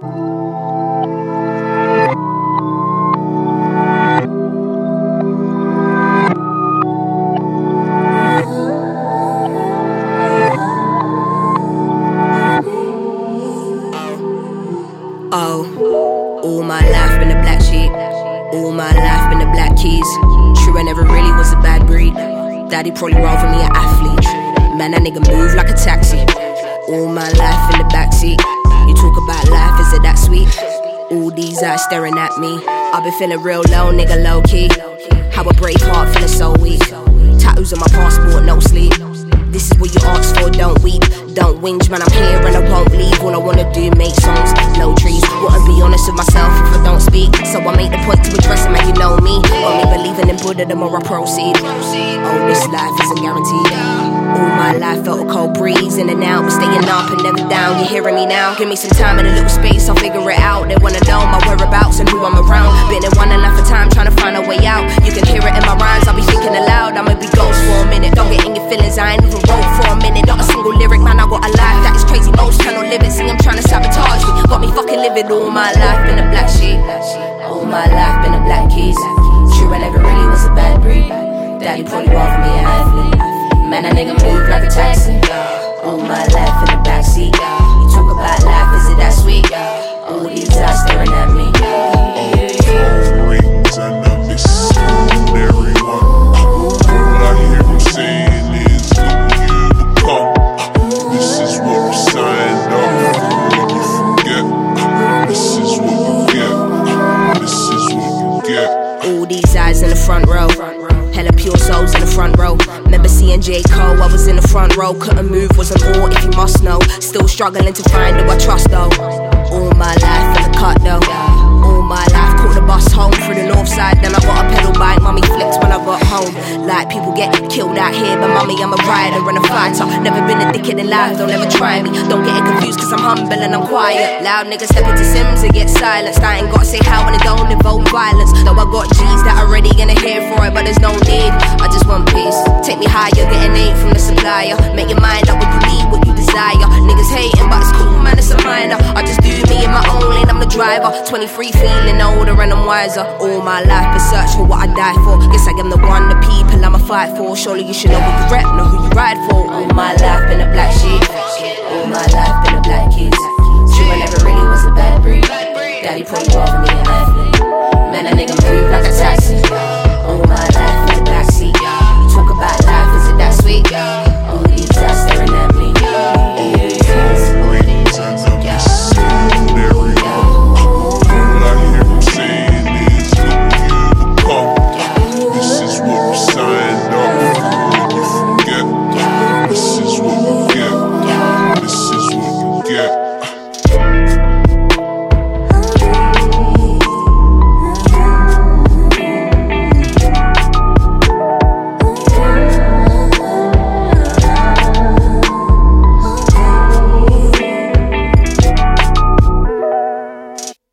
Oh, all my life been a black sheep. All my life been the black keys. True, I never really was a bad breed. Daddy probably rather me an athlete. Man, that nigga move like a taxi. All my life in the backseat. Sweet? All these eyes staring at me. I've been feeling real low, nigga, low key. How a brave heart feeling so weak. Tattoos on my passport, no sleep. This is what you ask for, don't weep, don't whinge, man. I'm here and I won't leave. All I wanna do, make songs, no trees. Wanna be honest with myself if I don't speak. So I make the point to address it, man. You know me. Only believing in Buddha, the more I proceed. Oh, this life isn't guaranteed. All my life felt a cold breeze in and out, but staying up and never down. You hearing me now? Give me some time and a little space, I'll figure it out. They wanna know my whereabouts and who I'm around. Been in one half a time trying to find a way out. You can hear it in my rhymes, I'll be thinking aloud. I'ma be ghost for a minute. Don't get in your feelings, I ain't even wrote for a minute. Not a single lyric, man. I got a life that is crazy. Most cannot live it. See, I'm trying to sabotage me. Got me fucking living all my life in a black sheep. All my life been a black front row. Hella pure souls in the front row. Remember seeing J. Cole, I was in the front row. Couldn't move, wasn't all if you must know. Still struggling to find who I trust though. All my life in the cut though. All my life caught the bus home through the north side. Then I got a pedal bike, mummy flipped when I got home. Like people get killed out here, but mummy, I'm a rider and a fighter. Never been a dickhead in life, don't ever try me. Don't get it confused, cause I'm humble and I'm quiet. Loud niggas step into Sims and get silenced. I ain't gotta say how when it don't involve violence. Take me higher, get an eight from the supplier. Make your mind up what you need, what you desire. Niggas hating, but it's cool, man, it's a minor. I just do me in my own lane, I'm the driver. 23, feeling older and I'm wiser. All my life, been search for what I die for. Guess I am the one, the people I'ma fight for. Surely you should know what you rep, know who you ride for. All my life, been a black sheep. All my life, been a black kid.